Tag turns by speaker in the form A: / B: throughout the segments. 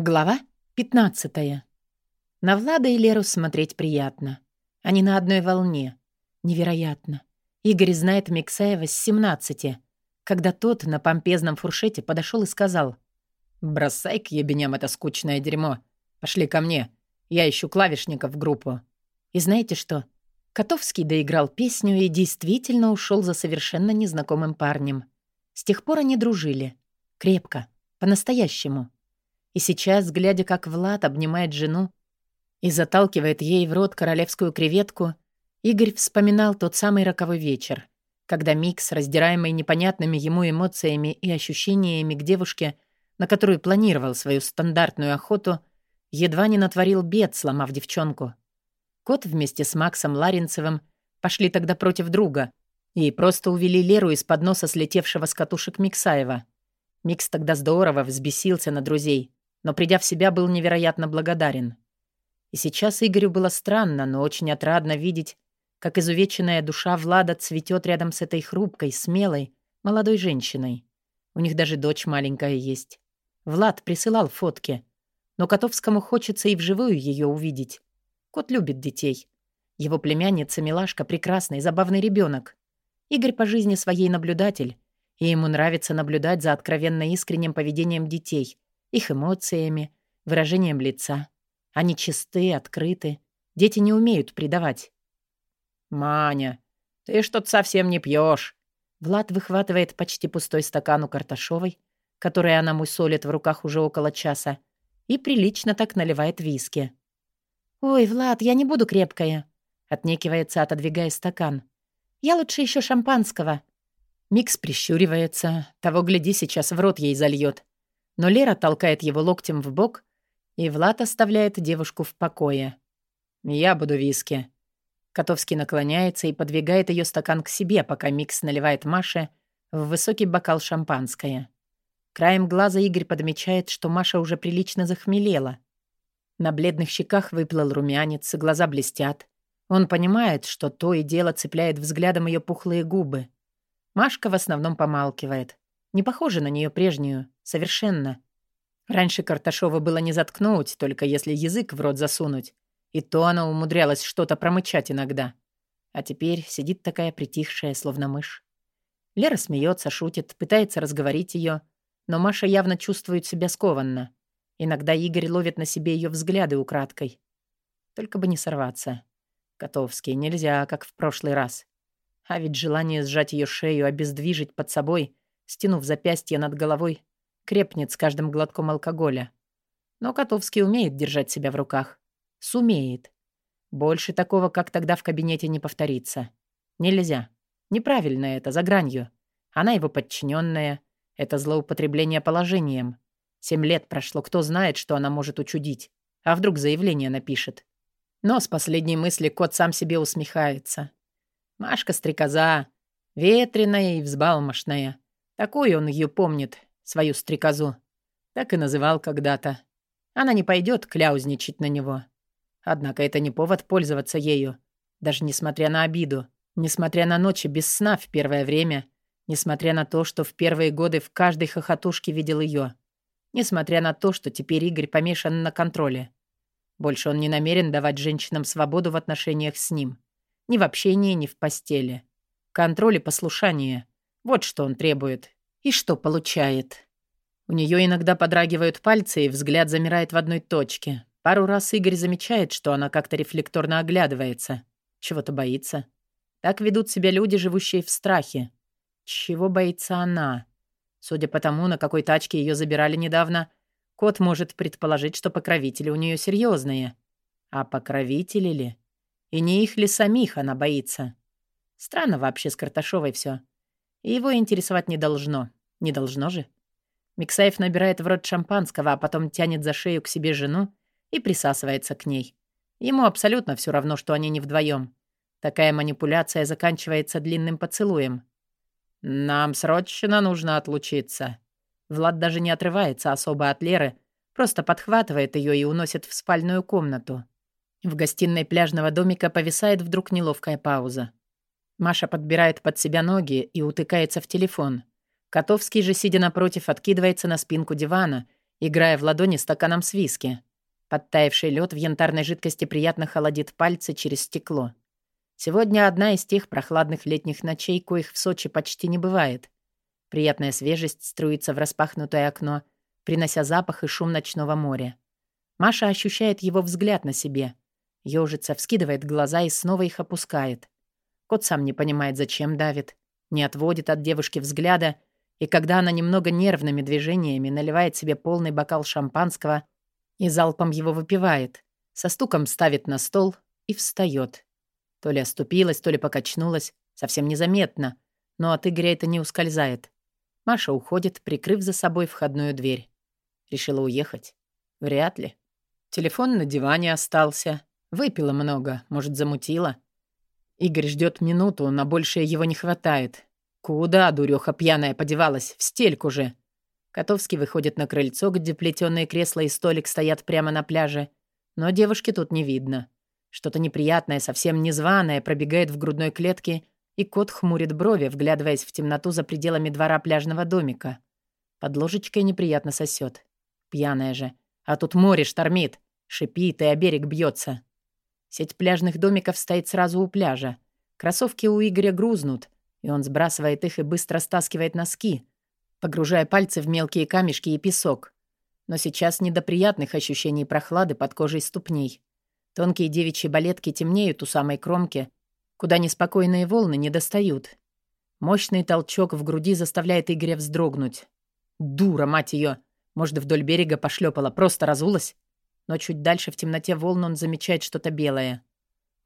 A: Глава 15. На Влада и Леру смотреть приятно. Они на одной волне. Невероятно. Игорь знает Миксаева с 17, когда тот на помпезном фуршете подошел и сказал «Бросай к ебеням это скучное дерьмо. Пошли ко мне. Я ищу клавишников в группу». И знаете что? Котовский доиграл песню и действительно ушел за совершенно незнакомым парнем. С тех пор они дружили. Крепко. По-настоящему. И сейчас, глядя, как Влад обнимает жену и заталкивает ей в рот королевскую креветку, Игорь вспоминал тот самый роковой вечер, когда Микс, раздираемый непонятными ему эмоциями и ощущениями к девушке, на которую планировал свою стандартную охоту, едва не натворил бед, сломав девчонку. Кот вместе с Максом Ларинцевым пошли тогда против друга и просто увели Леру из-под носа слетевшего с катушек Миксаева. Микс тогда здорово взбесился на друзей, но, придя в себя, был невероятно благодарен. И сейчас Игорю было странно, но очень отрадно видеть, как изувеченная душа Влада цветет рядом с этой хрупкой, смелой, молодой женщиной. У них даже дочь маленькая есть. Влад присылал фотки, но Котовскому хочется и вживую ее увидеть. Кот любит детей. Его племянница Милашка — прекрасный, забавный ребенок. Игорь по жизни своей наблюдатель, и ему нравится наблюдать за откровенно искренним поведением детей — их эмоциями, выражением лица. Они чисты, открыты. Дети не умеют предавать. «Маня, ты что-то совсем не пьешь. Влад выхватывает почти пустой стакан у Карташовой, который она мусолит в руках уже около часа, и прилично так наливает виски. «Ой, Влад, я не буду крепкая», — отнекивается, отодвигая стакан. «Я лучше еще шампанского». Микс прищуривается, того гляди, сейчас в рот ей зальет но Лера толкает его локтем в бок, и Влад оставляет девушку в покое. «Я буду виски». Котовский наклоняется и подвигает ее стакан к себе, пока Микс наливает Маше в высокий бокал шампанское. Краем глаза Игорь подмечает, что Маша уже прилично захмелела. На бледных щеках выплыл румянец, глаза блестят. Он понимает, что то и дело цепляет взглядом ее пухлые губы. Машка в основном помалкивает. Не похожа на нее прежнюю. Совершенно. Раньше Карташова было не заткнуть, только если язык в рот засунуть. И то она умудрялась что-то промычать иногда. А теперь сидит такая притихшая, словно мышь. Лера смеется, шутит, пытается разговорить ее, но Маша явно чувствует себя скованно. Иногда Игорь ловит на себе ее взгляды украдкой. Только бы не сорваться. Котовский, нельзя, как в прошлый раз. А ведь желание сжать ее шею, обездвижить под собой, стянув запястье над головой, крепнет с каждым глотком алкоголя. Но Котовский умеет держать себя в руках. Сумеет. Больше такого, как тогда в кабинете, не повторится. Нельзя. Неправильно это, за гранью. Она его подчиненная. Это злоупотребление положением. Семь лет прошло, кто знает, что она может учудить. А вдруг заявление напишет. Но с последней мысли кот сам себе усмехается. Машка-стрекоза. Ветреная и взбалмошная. Такой он ее помнит, свою стрекозу. Так и называл когда-то. Она не пойдет кляузничать на него. Однако это не повод пользоваться ею. Даже несмотря на обиду, несмотря на ночи без сна в первое время, несмотря на то, что в первые годы в каждой хохотушке видел ее, несмотря на то, что теперь Игорь помешан на контроле. Больше он не намерен давать женщинам свободу в отношениях с ним. Ни в общении, ни в постели. Контроль и послушание. Вот что он требует. И что получает? У нее иногда подрагивают пальцы, и взгляд замирает в одной точке. Пару раз Игорь замечает, что она как-то рефлекторно оглядывается. Чего-то боится. Так ведут себя люди, живущие в страхе. Чего боится она? Судя по тому, на какой тачке ее забирали недавно, кот может предположить, что покровители у нее серьезные. А покровители ли? И не их ли самих она боится? Странно вообще с Карташовой все. Его интересовать не должно. Не должно же. Миксаев набирает в рот шампанского, а потом тянет за шею к себе жену и присасывается к ней. Ему абсолютно все равно, что они не вдвоем. Такая манипуляция заканчивается длинным поцелуем. «Нам срочно нужно отлучиться». Влад даже не отрывается особо от Леры, просто подхватывает ее и уносит в спальную комнату. В гостиной пляжного домика повисает вдруг неловкая пауза. Маша подбирает под себя ноги и утыкается в телефон. Котовский же, сидя напротив, откидывается на спинку дивана играя в ладони стаканом с виски. Подтаявший лед в янтарной жидкости приятно холодит пальцы через стекло. Сегодня одна из тех прохладных летних ночей, коих в Сочи почти не бывает. Приятная свежесть струится в распахнутое окно, принося запах и шум ночного моря. Маша ощущает его взгляд на себе. Ёжится, вскидывает глаза и снова их опускает. Кот сам не понимает, зачем давит. Не отводит от девушки взгляда, и когда она немного нервными движениями наливает себе полный бокал шампанского и залпом его выпивает, со стуком ставит на стол и встает. То ли оступилась, то ли покачнулась, совсем незаметно, но от Игоря это не ускользает. Маша уходит, прикрыв за собой входную дверь. Решила уехать? Вряд ли. Телефон на диване остался. Выпила много, может, замутила. Игорь ждет минуту, на большее его не хватает. Куда, дуреха пьяная, подевалась? В стельку же. Котовский выходит на крыльцо, где плетеные кресла и столик стоят прямо на пляже. Но девушки тут не видно. Что-то неприятное, совсем незваное пробегает в грудной клетке, и кот хмурит брови, вглядываясь в темноту за пределами двора пляжного домика. Под ложечкой неприятно сосет. Пьяная же. А тут море штормит. Шипит и о берег бьется. Сеть пляжных домиков стоит сразу у пляжа. Кроссовки у Игоря грузнут, и он сбрасывает их и быстро стаскивает носки, погружая пальцы в мелкие камешки и песок. Но сейчас не до приятных ощущений прохлады под кожей ступней. Тонкие девичьи балетки темнеют у самой кромки, куда неспокойные волны не достают. Мощный толчок в груди заставляет Игоря вздрогнуть. Дура, мать ее! Может, вдоль берега пошлепала, просто разулась? Но чуть дальше в темноте волн он замечает что-то белое.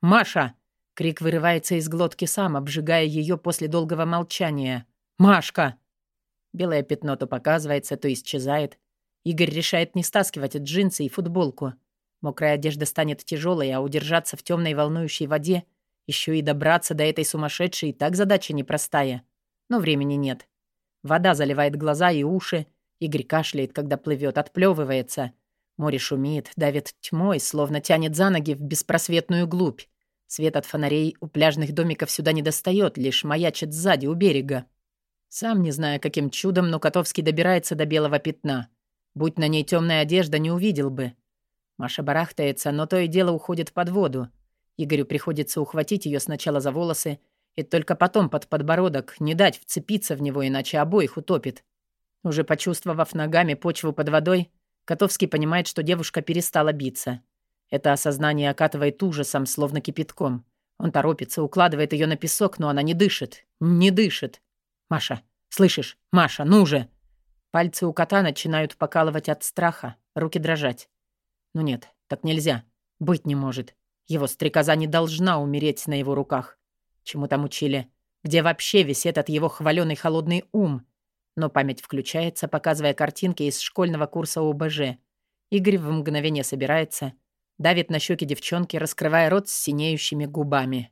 A: «Маша!» — крик вырывается из глотки сам, обжигая ее после долгого молчания. «Машка!» Белое пятно то показывается, то исчезает. Игорь решает не стаскивать джинсы и футболку. Мокрая одежда станет тяжелой, а удержаться в темной волнующей воде, еще и добраться до этой сумасшедшей, так задача непростая. Но времени нет. Вода заливает глаза и уши. Игорь кашляет, когда плывет, отплевывается. Море шумит, давит тьмой, словно тянет за ноги в беспросветную глубь. Свет от фонарей у пляжных домиков сюда не достает, лишь маячит сзади, у берега. Сам не зная, каким чудом, но Котовский добирается до белого пятна. Будь на ней темная одежда, не увидел бы. Маша барахтается, но то и дело уходит под воду. Игорю приходится ухватить ее сначала за волосы и только потом под подбородок, не дать вцепиться в него, иначе обоих утопит. Уже почувствовав ногами почву под водой, Котовский понимает, что девушка перестала биться. Это осознание окатывает ужасом, словно кипятком. Он торопится, укладывает ее на песок, но она не дышит. Не дышит. «Маша, слышишь? Маша, ну же!» Пальцы у кота начинают покалывать от страха, руки дрожать. Ну нет, так нельзя. Быть не может. Его стрекоза не должна умереть на его руках. Чему там учили? Где вообще весь этот его хваленый холодный ум? Но память включается, показывая картинки из школьного курса ОБЖ. Игорь в мгновение собирается, давит на щеки девчонки, раскрывая рот с синеющими губами.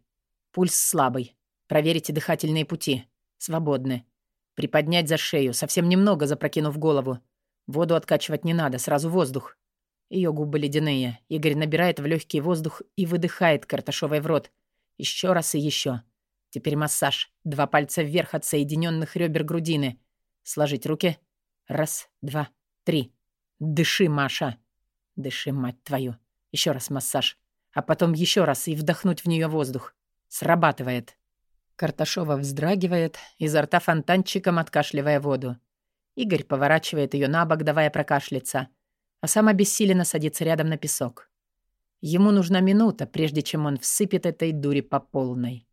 A: Пульс слабый. Проверите дыхательные пути. Свободны. Приподнять за шею, совсем немного запрокинув голову. Воду откачивать не надо, сразу воздух. Ее губы ледяные. Игорь набирает в легкий воздух и выдыхает картошовой в рот. Еще раз и еще. Теперь массаж. Два пальца вверх от соединенных ребер грудины. Сложить руки. Раз, два, три. Дыши, Маша. Дыши, мать твою. Еще раз массаж. А потом еще раз и вдохнуть в нее воздух. Срабатывает. Карташова вздрагивает, изо рта фонтанчиком откашливая воду. Игорь поворачивает ее на бок, давая прокашляться а сам обессиленно садится рядом на песок. Ему нужна минута, прежде чем он всыпет этой дури по полной.